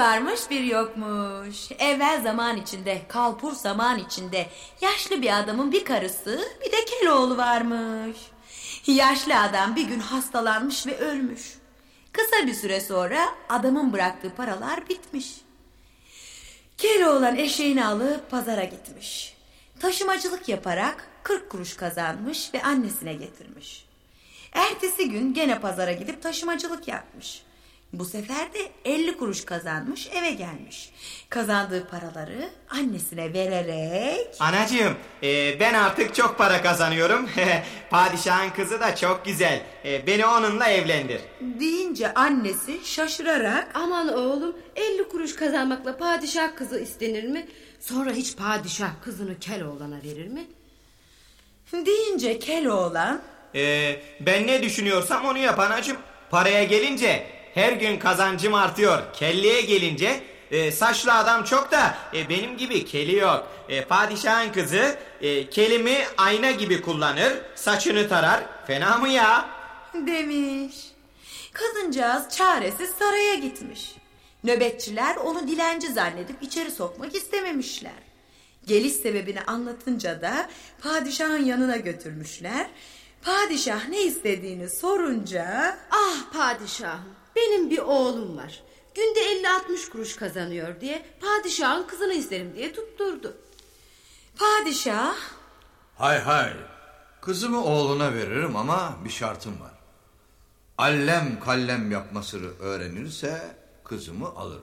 varmış bir yokmuş. Evvel zaman içinde, kalpur zaman içinde yaşlı bir adamın bir karısı bir de Keloğlu varmış. Yaşlı adam bir gün hastalanmış ve ölmüş. Kısa bir süre sonra adamın bıraktığı paralar bitmiş. Keloğlan eşeğini alıp pazara gitmiş. Taşımacılık yaparak 40 kuruş kazanmış ve annesine getirmiş. Ertesi gün gene pazara gidip taşımacılık yapmış. Bu sefer de 50 kuruş kazanmış eve gelmiş. Kazandığı paraları annesine vererek... Anacığım e, ben artık çok para kazanıyorum. Padişahın kızı da çok güzel. E, beni onunla evlendir. Deyince annesi şaşırarak... Aman oğlum 50 kuruş kazanmakla padişah kızı istenir mi? Sonra hiç padişah kızını Keloğlan'a verir mi? Deyince Keloğlan... E, ben ne düşünüyorsam onu yap anacığım. Paraya gelince her gün kazancım artıyor. Kelleye gelince e, saçlı adam çok da e, benim gibi keli yok. E, padişahın kızı e, kelimi ayna gibi kullanır, saçını tarar. Fena mı ya? Demiş. Kadıncağız çaresiz saraya gitmiş. Nöbetçiler onu dilenci zannedip içeri sokmak istememişler. Geliş sebebini anlatınca da padişahın yanına götürmüşler. Padişah ne istediğini sorunca... Ah padişahım benim bir oğlum var. Günde 50-60 kuruş kazanıyor diye padişahın kızını isterim diye tutturdu. Padişah... Hay hay. Kızımı oğluna veririm ama bir şartım var. Allem kallem yapmasını öğrenirse kızımı alır.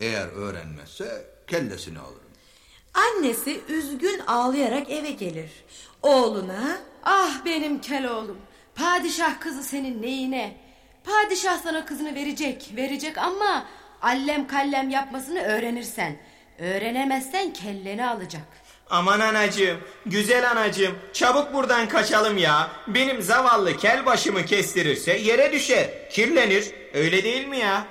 Eğer öğrenmezse kellesini alırım. Annesi üzgün ağlayarak eve gelir. Oğluna... Ah benim kel oğlum. Padişah kızı senin neyine? Padişah sana kızını verecek, verecek ama allem kallem yapmasını öğrenirsen. Öğrenemezsen kelleni alacak. Aman anacığım, güzel anacığım, çabuk buradan kaçalım ya. Benim zavallı kel başımı kestirirse yere düşer, kirlenir. Öyle değil mi ya?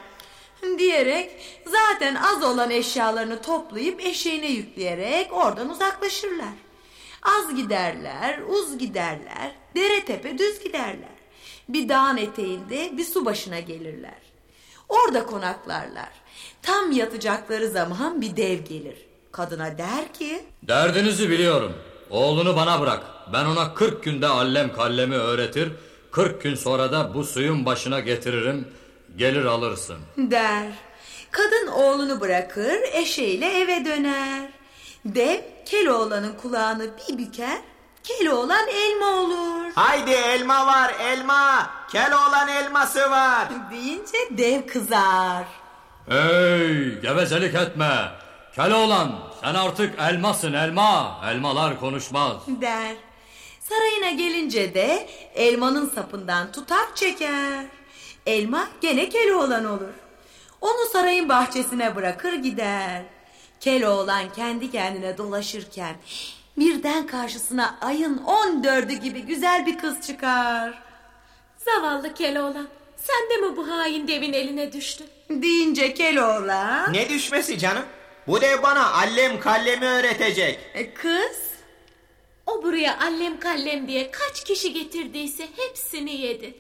Diyerek zaten az olan eşyalarını toplayıp eşeğine yükleyerek oradan uzaklaşırlar. Az giderler, uz giderler, dere tepe düz giderler. Bir dağın eteğinde bir su başına gelirler. Orada konaklarlar. Tam yatacakları zaman bir dev gelir. Kadına der ki... Derdinizi biliyorum. Oğlunu bana bırak. Ben ona 40 günde allem kallemi öğretir. 40 gün sonra da bu suyun başına getiririm. Gelir alırsın. Der. Kadın oğlunu bırakır eşeğiyle eve döner. Dev Keloğlan'ın kulağını bir büker. Keloğlan elma olur. Haydi elma var elma. Keloğlan elması var. Deyince dev kızar. Hey gevezelik etme. Keloğlan sen artık elmasın elma. Elmalar konuşmaz. Der. Sarayına gelince de elmanın sapından tutar çeker. Elma gene Keloğlan olur. Onu sarayın bahçesine bırakır gider. Keloğlan kendi kendine dolaşırken birden karşısına ayın on dördü gibi güzel bir kız çıkar. Zavallı Keloğlan sen de mi bu hain devin eline düştün? Deyince Keloğlan... Ne düşmesi canım? Bu dev bana allem kallemi öğretecek. E, kız? O buraya allem kallem diye kaç kişi getirdiyse hepsini yedi.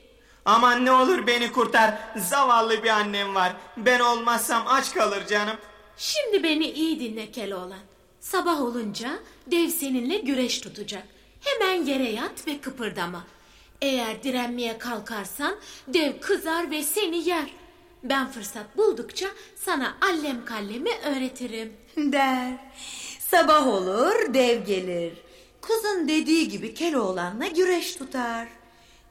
Aman ne olur beni kurtar. Zavallı bir annem var. Ben olmazsam aç kalır canım. Şimdi beni iyi dinle Keloğlan. Sabah olunca dev seninle güreş tutacak. Hemen yere yat ve kıpırdama. Eğer direnmeye kalkarsan dev kızar ve seni yer. Ben fırsat buldukça sana allem kallemi öğretirim. Der. Sabah olur dev gelir. Kızın dediği gibi Keloğlan'la güreş tutar.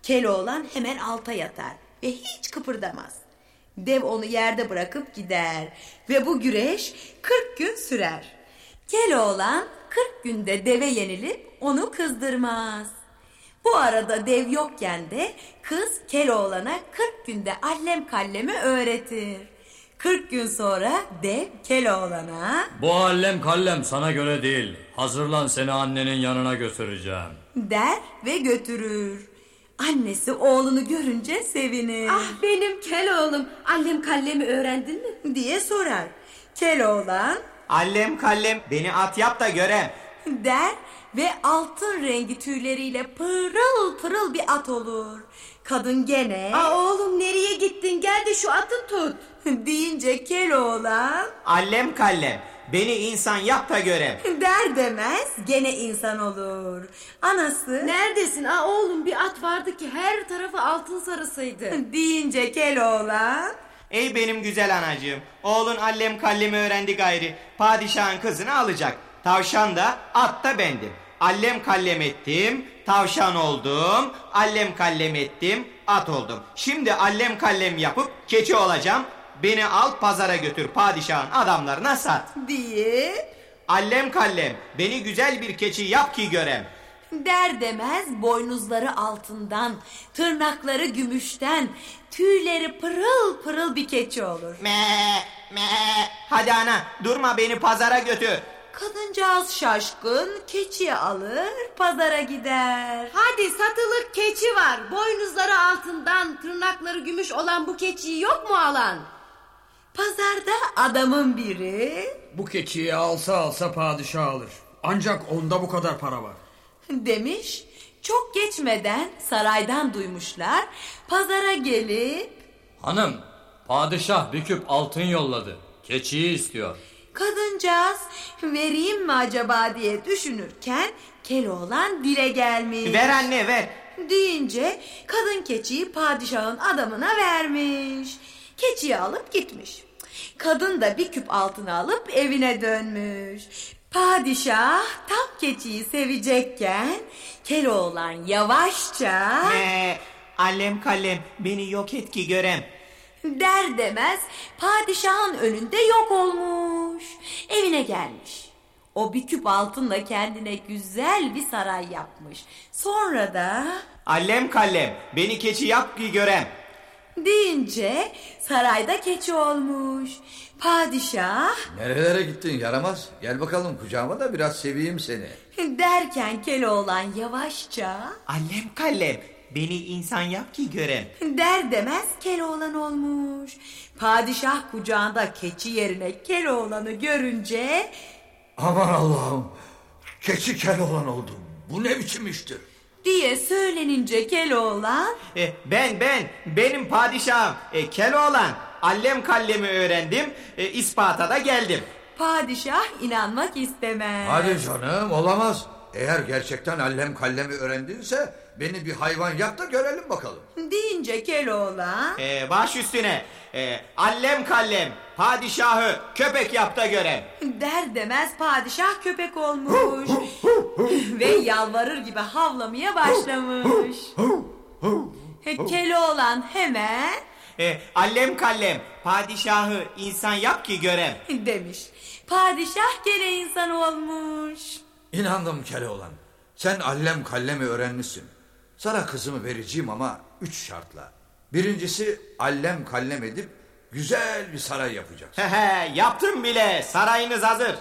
Keloğlan hemen alta yatar ve hiç kıpırdamaz. Dev onu yerde bırakıp gider ve bu güreş 40 gün sürer. Keloğlan 40 günde deve yenilip onu kızdırmaz. Bu arada dev yokken de kız Keloğlan'a 40 günde allem kallemi öğretir. 40 gün sonra dev Keloğlan'a Bu allem kallem sana göre değil. Hazırlan seni annenin yanına götüreceğim. der ve götürür. Annesi oğlunu görünce sevinir. Ah benim kel oğlum allem kallemi öğrendin mi? diye sorar. Keloğlan Allem kallem beni at yap da görem. Der ve altın rengi tüyleriyle pırıl pırıl bir at olur. Kadın gene Aa oğlum nereye gittin? Gel de şu atı tut. deyince Keloğlan Allem kallem beni insan yap da görem. der demez gene insan olur. Anası Neredesin? Aa oğlum bir at vardı ki her tarafı altın sarısıydı. deyince Keloğlan Ey benim güzel anacığım. Oğlun allem kallemi öğrendi gayri. Padişahın kızını alacak. Tavşan da at da bendim. Allem kallem ettim. Tavşan oldum. Allem kallem ettim. At oldum. Şimdi allem kallem yapıp keçi olacağım. Beni al pazara götür padişahın adamlarına sat. diye Allem kallem beni güzel bir keçi yap ki görem. Der demez boynuzları altından, tırnakları gümüşten, tüyleri pırıl pırıl bir keçi olur. Me me. Hadi ana durma beni pazara götür. Kadıncağız şaşkın keçiyi alır pazara gider. Hadi satılık keçi var. Boynuzları altından, tırnakları gümüş olan bu keçiyi yok mu alan? Pazarda adamın biri Bu keçiyi alsa alsa padişah alır. Ancak onda bu kadar para var. demiş çok geçmeden saraydan duymuşlar pazara gelip Hanım, padişah bir küp altın yolladı. Keçiyi istiyor. kadıncağız vereyim mi acaba diye düşünürken Keloğlan dile gelmiş. Ver anne ver. deyince kadın keçiyi padişahın adamına vermiş. Keçiyi alıp gitmiş. Kadın da bir küp altını alıp evine dönmüş. Padişah tam keçiyi sevecekken Keloğlan yavaşça Me. Allem kallem beni yok et ki görem. der demez padişahın önünde yok olmuş. Evine gelmiş. O bir küp altınla kendine güzel bir saray yapmış. Sonra da Allem kallem beni keçi yap ki görem. Deyince sarayda keçi olmuş. Padişah Nerelere gittin yaramaz? Gel bakalım kucağıma da biraz seveyim seni. derken Keloğlan yavaşça Allem kallem beni insan yap ki görem. der demez Keloğlan olmuş. Padişah kucağında keçi yerine Keloğlan'ı görünce Aman Allah'ım. Keçi kel olan oldum. Bu ne biçim iştir? Diye söylenince Keloğlan E, ben ben benim padişahım e, Keloğlan. Allem kallemi öğrendim. E, ispata da geldim. Padişah inanmak istemez. Hadi canım olamaz. Eğer gerçekten allem kallemi öğrendinse beni bir hayvan yap da görelim bakalım. Deyince Keloğlan E, baş üstüne. E, allem kallem padişahı köpek yap da görem. der demez padişah köpek olmuş. Ve yalvarır gibi havlamaya başlamış. Keloğlan hemen E, allem kallem padişahı insan yap ki görem. demiş. Padişah gene insan olmuş. İnandım Keloğlan. Sen allem kallemi öğrenmişsin. Sana kızımı vereceğim ama üç şartla. Birincisi allem kallem edip güzel bir saray yapacaksın. He he yaptım bile sarayınız hazır.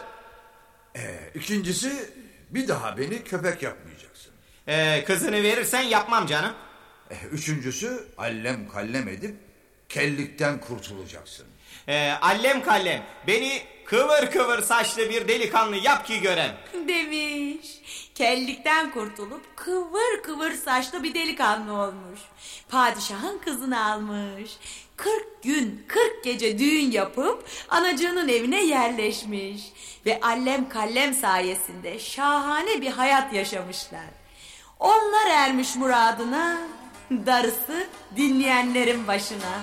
Ee, ikincisi bir daha beni köpek yapmayacaksın. E, kızını verirsen yapmam canım. Ee, üçüncüsü allem kallem edip kellikten kurtulacaksın. E, allem kallem beni kıvır kıvır saçlı bir delikanlı yap ki görem. Demiş. Kellikten kurtulup kıvır kıvır saçlı bir delikanlı olmuş. Padişahın kızını almış. 40 gün 40 gece düğün yapıp anacığının evine yerleşmiş. Ve allem kallem sayesinde şahane bir hayat yaşamışlar. Onlar ermiş muradına, darısı dinleyenlerin başına.